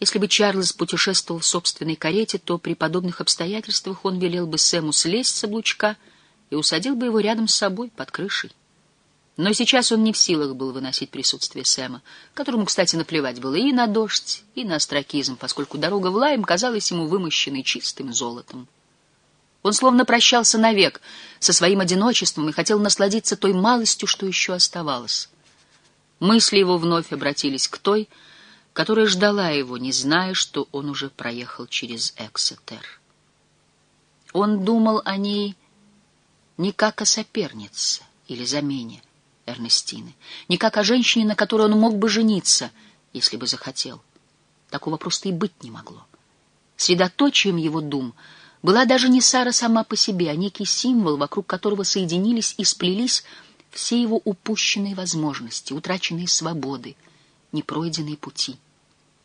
Если бы Чарльз путешествовал в собственной карете, то при подобных обстоятельствах он велел бы Сэму слезть с облучка и усадил бы его рядом с собой под крышей. Но сейчас он не в силах был выносить присутствие Сэма, которому, кстати, наплевать было и на дождь, и на астракизм, поскольку дорога в Лайм казалась ему вымощенной чистым золотом. Он словно прощался навек со своим одиночеством и хотел насладиться той малостью, что еще оставалось. Мысли его вновь обратились к той, которая ждала его, не зная, что он уже проехал через Эксетер. Он думал о ней не как о сопернице или замене Эрнестины, не как о женщине, на которой он мог бы жениться, если бы захотел. Такого просто и быть не могло. Средоточием его дум была даже не Сара сама по себе, а некий символ, вокруг которого соединились и сплелись все его упущенные возможности, утраченные свободы, непройденные пути.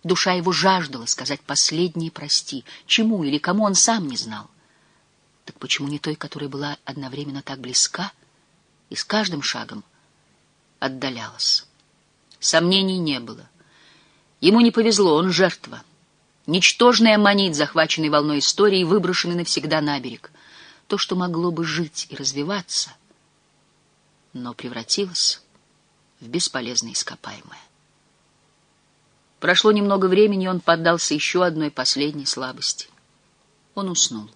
Душа его жаждала сказать последнее «прости», чему или кому он сам не знал. Так почему не той, которая была одновременно так близка и с каждым шагом отдалялась? Сомнений не было. Ему не повезло, он жертва. Ничтожная манит, захваченный волной истории, выброшенный навсегда на берег. То, что могло бы жить и развиваться, но превратилось в бесполезное ископаемое. Прошло немного времени, он поддался еще одной последней слабости. Он уснул.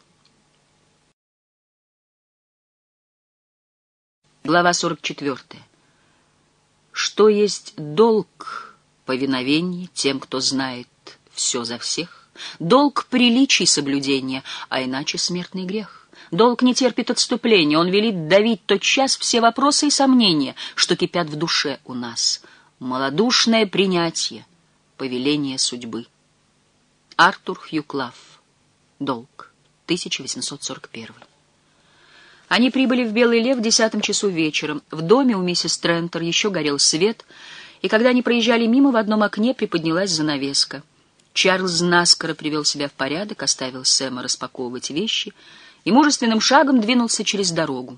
Глава 44. Что есть долг повиновения тем, кто знает все за всех? Долг приличий соблюдения, а иначе смертный грех. Долг не терпит отступления, он велит давить тотчас все вопросы и сомнения, что кипят в душе у нас. Малодушное принятие, Повеление судьбы. Артур Хьюклав. Долг. 1841. Они прибыли в Белый Лев в десятом часу вечером. В доме у миссис Трентер еще горел свет, и когда они проезжали мимо, в одном окне приподнялась занавеска. Чарльз наскоро привел себя в порядок, оставил Сэма распаковывать вещи и мужественным шагом двинулся через дорогу.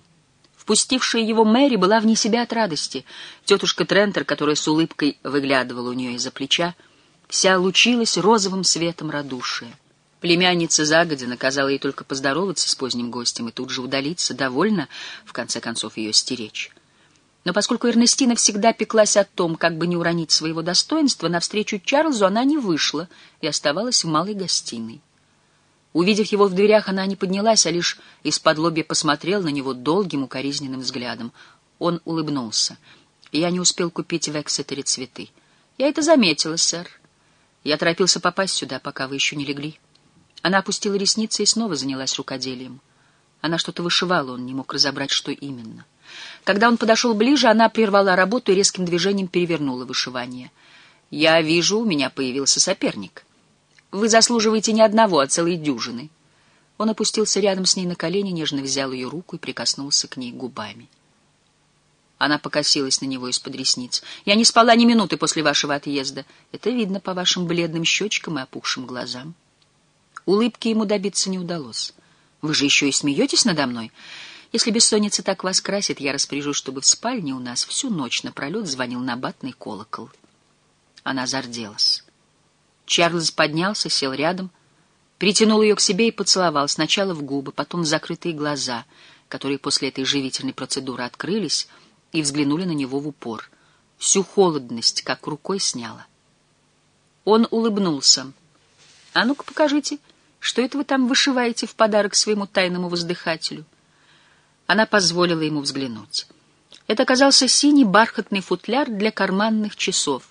Впустившая его Мэри была вне себя от радости. Тетушка Трентер, которая с улыбкой выглядывала у нее из-за плеча, вся лучилась розовым светом радушия. Племянница загодя наказала ей только поздороваться с поздним гостем и тут же удалиться, довольно, в конце концов, ее стеречь. Но поскольку Эрнестина всегда пеклась о том, как бы не уронить своего достоинства, навстречу Чарльзу она не вышла и оставалась в малой гостиной. Увидев его в дверях, она не поднялась, а лишь из-под лобья посмотрел на него долгим укоризненным взглядом. Он улыбнулся. «Я не успел купить в Эксетере цветы». «Я это заметила, сэр. Я торопился попасть сюда, пока вы еще не легли. Она опустила ресницы и снова занялась рукоделием. Она что-то вышивала, он не мог разобрать, что именно. Когда он подошел ближе, она прервала работу и резким движением перевернула вышивание. «Я вижу, у меня появился соперник. Вы заслуживаете не одного, а целой дюжины». Он опустился рядом с ней на колени, нежно взял ее руку и прикоснулся к ней губами. Она покосилась на него из-под ресниц. «Я не спала ни минуты после вашего отъезда. Это видно по вашим бледным щечкам и опухшим глазам». Улыбки ему добиться не удалось. «Вы же еще и смеетесь надо мной? Если бессонница так вас красит, я распоряжусь, чтобы в спальне у нас всю ночь напролет звонил набатный колокол». Она зарделась. Чарльз поднялся, сел рядом, притянул ее к себе и поцеловал сначала в губы, потом в закрытые глаза, которые после этой живительной процедуры открылись, и взглянули на него в упор. Всю холодность как рукой сняла. Он улыбнулся. «А ну-ка покажите, что это вы там вышиваете в подарок своему тайному воздыхателю?» Она позволила ему взглянуть. Это оказался синий бархатный футляр для карманных часов.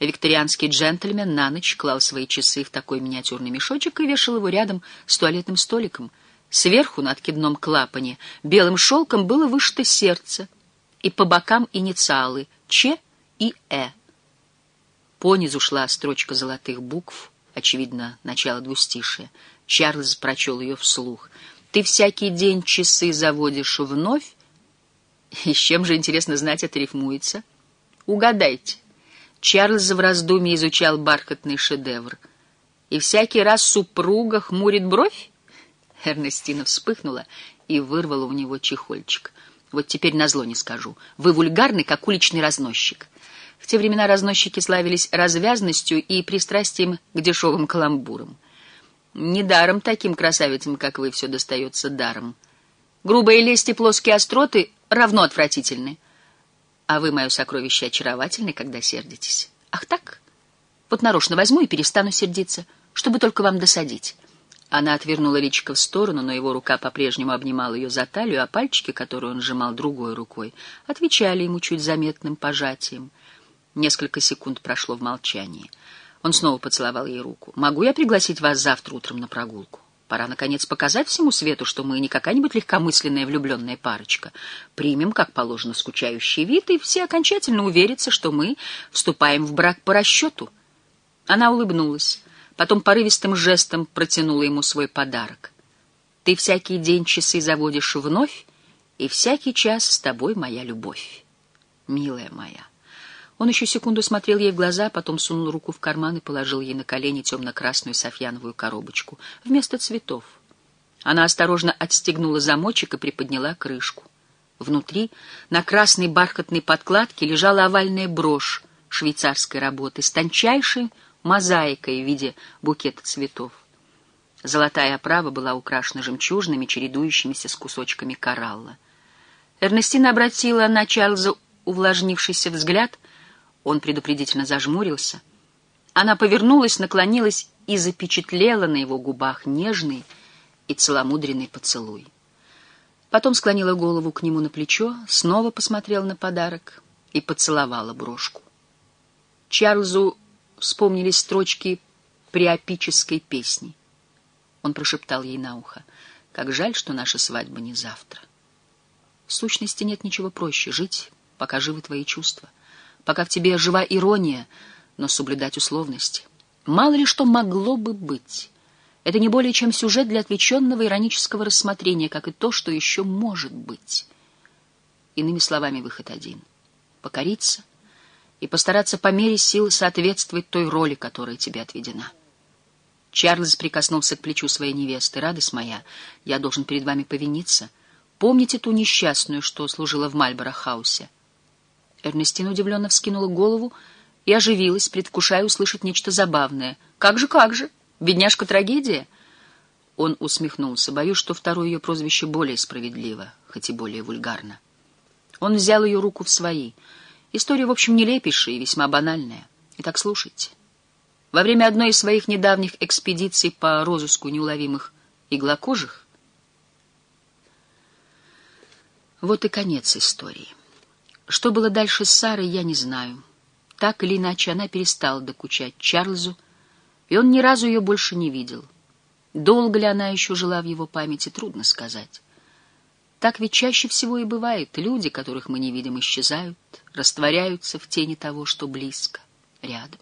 Викторианский джентльмен на ночь клал свои часы в такой миниатюрный мешочек и вешал его рядом с туалетным столиком. Сверху на откидном клапане белым шелком было вышито сердце — и по бокам инициалы Ч и Э. Понизу шла строчка золотых букв, очевидно, начало двустишия. Чарльз прочел ее вслух. «Ты всякий день часы заводишь вновь?» И с чем же, интересно знать, это рифмуется? Угадайте. Чарльз в раздумье изучал бархатный шедевр. И всякий раз супруга хмурит бровь? Эрнестина вспыхнула и вырвала у него чехольчик. Вот теперь назло не скажу. Вы вульгарный, как уличный разносчик. В те времена разносчики славились развязностью и пристрастием к дешевым каламбурам. Недаром таким красавицам, как вы, все достается даром. Грубые лести, плоские остроты равно отвратительны. А вы, мое сокровище, очаровательны, когда сердитесь. Ах так? Вот нарочно возьму и перестану сердиться, чтобы только вам досадить. Она отвернула личико в сторону, но его рука по-прежнему обнимала ее за талию, а пальчики, которые он сжимал другой рукой, отвечали ему чуть заметным пожатием. Несколько секунд прошло в молчании. Он снова поцеловал ей руку. «Могу я пригласить вас завтра утром на прогулку? Пора, наконец, показать всему свету, что мы не какая-нибудь легкомысленная влюбленная парочка. Примем, как положено, скучающий вид, и все окончательно уверятся, что мы вступаем в брак по расчету». Она улыбнулась, потом порывистым жестом протянула ему свой подарок. «Ты всякий день часы заводишь вновь, и всякий час с тобой моя любовь, милая моя». Он еще секунду смотрел ей в глаза, потом сунул руку в карман и положил ей на колени темно-красную софьяновую коробочку вместо цветов. Она осторожно отстегнула замочек и приподняла крышку. Внутри, на красной бархатной подкладке, лежала овальная брошь швейцарской работы с тончайшей мозаикой в виде букета цветов. Золотая оправа была украшена жемчужными, чередующимися с кусочками коралла. Эрнестина обратила на Чарльза увлажнившийся взгляд — он предупредительно зажмурился. Она повернулась, наклонилась и запечатлела на его губах нежный и целомудренный поцелуй. Потом склонила голову к нему на плечо, снова посмотрела на подарок и поцеловала брошку. Чарльзу вспомнились строчки приопической песни. Он прошептал ей на ухо, «Как жаль, что наша свадьба не завтра. В сущности, нет ничего проще — жить, пока живы твои чувства» пока в тебе жива ирония, но соблюдать условности. Мало ли что могло бы быть. Это не более чем сюжет для отвлеченного иронического рассмотрения, как и то, что еще может быть. Иными словами, выход один — покориться и постараться по мере сил соответствовать той роли, которая тебе отведена. Чарльз прикоснулся к плечу своей невесты. «Радость моя, я должен перед вами повиниться. Помните ту несчастную, что служила в Мальборо-хаусе? Эрнестина удивленно вскинула голову и оживилась, предвкушая услышать нечто забавное. «Как же, как же? Бедняжка-трагедия?» Он усмехнулся. Боюсь, что второе ее прозвище более справедливо, хоть и более вульгарно. Он взял ее руку в свои. История, в общем, нелепейшая и весьма банальная. Итак, слушайте. Во время одной из своих недавних экспедиций по розыску неуловимых иглокожих вот и конец истории. Что было дальше с Сарой, я не знаю. Так или иначе, она перестала докучать Чарльзу, и он ни разу ее больше не видел. Долго ли она еще жила в его памяти, трудно сказать. Так ведь чаще всего и бывает. Люди, которых мы не видим, исчезают, растворяются в тени того, что близко, рядом.